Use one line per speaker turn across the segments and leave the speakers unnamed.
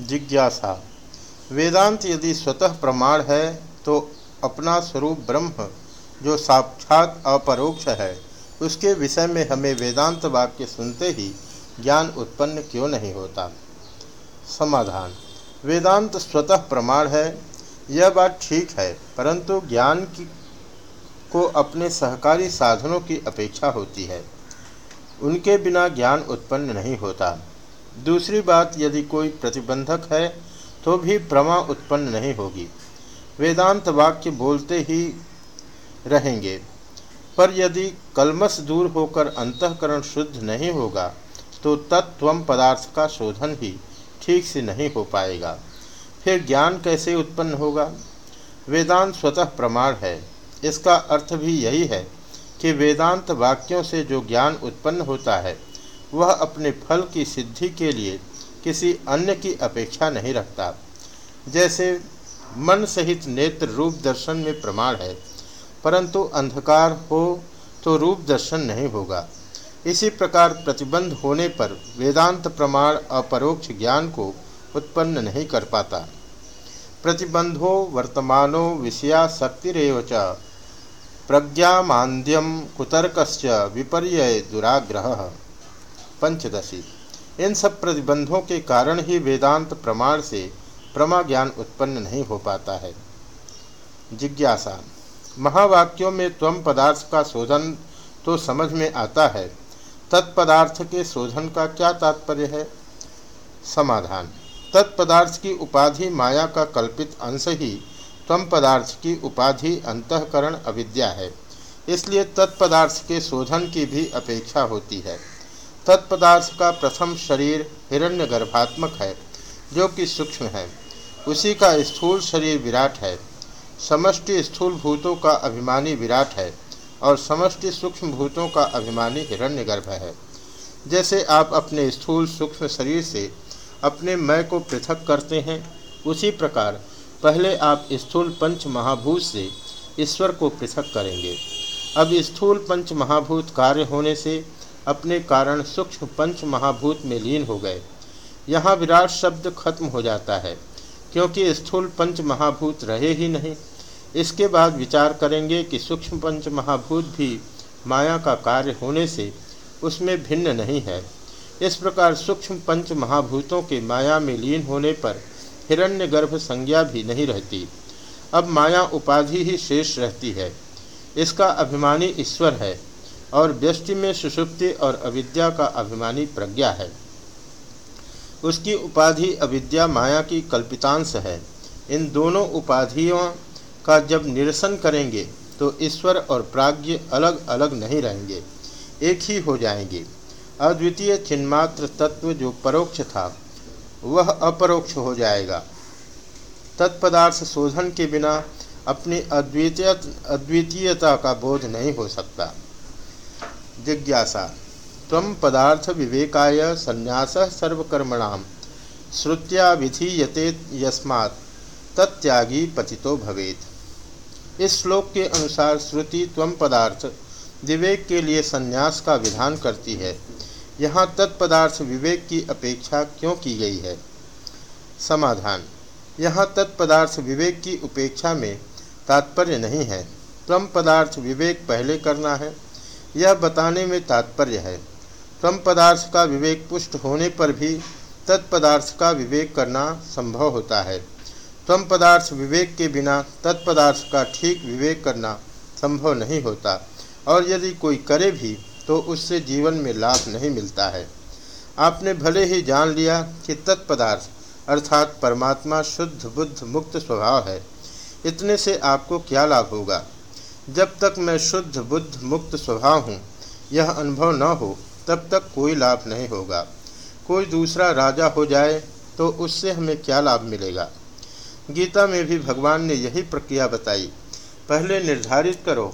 जिज्ञासा। वेदांत यदि स्वतः प्रमाण है तो अपना स्वरूप ब्रह्म, जो साक्षात अपरोक्ष है, उसके विषय में हमें वेदांत वाक्य सुनते ही ज्ञान उत्पन्न क्यों नहीं होता? समाधान। वेदांत स्वतः प्रमाण है, यह बात ठीक है, परंतु ज्ञान की, को अपने सहकारी साधनों की अपेक्षा होती है। उनके बिना ज्ञान उत्पन्न नहीं होता। दूसरी बात, यदि कोई प्रतिबंधक है तो भी प्रमा उत्पन्न नहीं होगी। वेदांत वाक्य बोलते ही रहेंगे, पर यदि कलमस दूर होकर अंतकरण शुद्ध नहीं होगा तो तत्व पदार्थ का शोधन ही ठीक से नहीं हो पाएगा। फिर ज्ञान कैसे उत्पन्न होगा? वेदांत स्वतः प्रमाण है। इसका अर्थ भी यही है कि वेदांत वाक्यों से जो ज्ञान उत्पन्न होता है वह अपने फल की सिद्धि के लिए किसी अन्य की अपेक्षा नहीं रखता। जैसे मन सहित नेत्र रूप दर्शन में प्रमाण है, परंतु अंधकार हो तो रूप दर्शन नहीं होगा। इसी प्रकार प्रतिबंध होने पर वेदांत प्रमाण अपरोक्ष ज्ञान को उत्पन्न नहीं कर पाता। प्रतिबंधो वर्तमानो विषयाशक्तिरव च प्रज्ञामांद्यम कुतर्कश्च विपर्य दुराग्रह। पंचदशी। इन सब प्रतिबंधों के कारण ही वेदांत प्रमाण से प्रमा ज्ञान उत्पन्न नहीं हो पाता है। जिज्ञासा। महावाक्यों में त्वम पदार्थ का शोधन तो समझ में आता है। तत्पदार्थ के शोधन का क्या तात्पर्य है? समाधान। तत्पदार्थ की उपाधि माया का कल्पित अंश ही त्वम पदार्थ की उपाधि अंतकरण अविद्या है। इसलिए तत्पदार्थ के शोधन की भी अपेक्षा होती है। तत्पदार्थ का प्रथम शरीर हिरण्य गर्भात्मक है, जो कि सूक्ष्म है। उसी का स्थूल शरीर विराट है। समष्टि स्थूल भूतों का अभिमानी विराट है और समष्टि सूक्ष्म भूतों का अभिमानी हिरण्यगर्भ है। जैसे आप अपने स्थूल सूक्ष्म शरीर से अपने मय को पृथक करते हैं, उसी प्रकार पहले आप स्थूल पंच महाभूत से ईश्वर को पृथक करेंगे। अब स्थूल पंच महाभूत कार्य होने से अपने कारण सूक्ष्म पंच महाभूत में लीन हो गए। यहाँ विराट शब्द खत्म हो जाता है, क्योंकि स्थूल पंच महाभूत रहे ही नहीं। इसके बाद विचार करेंगे कि सूक्ष्म पंच महाभूत भी माया का कार्य होने से उसमें भिन्न नहीं है। इस प्रकार सूक्ष्म पंच महाभूतों के माया में लीन होने पर हिरण्य गर्भ संज्ञा भी नहीं रहती। अब माया उपाधि ही शेष रहती है। इसका अभिमानी ईश्वर है। और व्यष्टि में सुषुप्ति और अविद्या का अभिमानी प्रज्ञा है। उसकी उपाधि अविद्या माया की कल्पितांश है। इन दोनों उपाधियों का जब निरसन करेंगे तो ईश्वर और प्राज्ञ अलग अलग नहीं रहेंगे, एक ही हो जाएँगे। अद्वितीय चिन्मात्र तत्व जो परोक्ष था, वह अपरोक्ष हो जाएगा। तत्पदार्थ शोधन के बिना अपनी अद्वितीय अद्वितीयता का बोध नहीं हो सकता। जिज्ञासा तम पदार्थ विवेकाय संन्यास सर्वकर्मणाम। श्रुत्या विधीयते यस्मात् तत्यागी पतितो भवेत। इस श्लोक के अनुसार श्रुति तम पदार्थ विवेक के लिए संन्यास का विधान करती है। यहाँ तत्पदार्थ विवेक की अपेक्षा क्यों की गई है? समाधान। यहाँ तत्पदार्थ विवेक की उपेक्षा में तात्पर्य नहीं है। तम पदार्थ विवेक पहले करना है यह बताने में तात्पर्य है। तम पदार्थ का विवेक पुष्ट होने पर भी तत्पदार्थ का विवेक करना संभव होता है। तम पदार्थ विवेक के बिना तत्पदार्थ का ठीक विवेक करना संभव नहीं होता और यदि कोई करे भी तो उससे जीवन में लाभ नहीं मिलता है। आपने भले ही जान लिया कि तत्पदार्थ अर्थात परमात्मा शुद्ध बुद्ध मुक्त स्वभाव है, इतने से आपको क्या लाभ होगा? जब तक मैं शुद्ध, बुद्ध, मुक्त स्वभाव हूँ, यह अनुभव न हो, तब तक कोई लाभ नहीं होगा। कोई दूसरा राजा हो जाए तो उससे हमें क्या लाभ मिलेगा? गीता में भी भगवान ने यही प्रक्रिया बताई। पहले निर्धारित करो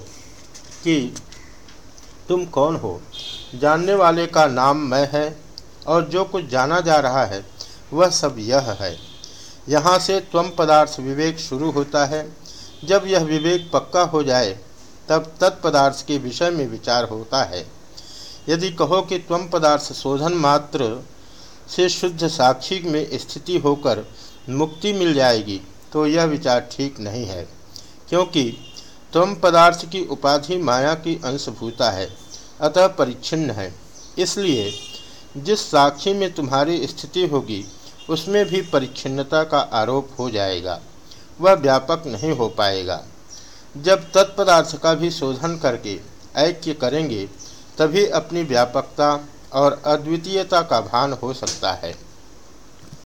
कि तुम कौन हो। जानने वाले का नाम मैं है, और जो कुछ जाना जा रहा है, वह सब यह है। यहाँ से त्वम पदार्थ विवेक शुरू होता है। जब यह विवेक पक्का हो जाए, तब तत्पदार्थ के विषय में विचार होता है। यदि कहो कि त्वम पदार्थ शोधन मात्र से शुद्ध साक्षी में स्थिति होकर मुक्ति मिल जाएगी तो यह विचार ठीक नहीं है, क्योंकि तुम पदार्थ की उपाधि माया की अंशभूता है, अतः परिच्छिन्न है। इसलिए जिस साक्षी में तुम्हारी स्थिति होगी, उसमें भी परिच्छिन्नता का आरोप हो जाएगा। वह व्यापक नहीं हो पाएगा। जब तत्पदार्थ का भी शोधन करके ऐक्य करेंगे, तभी अपनी व्यापकता और अद्वितीयता का भान हो सकता है।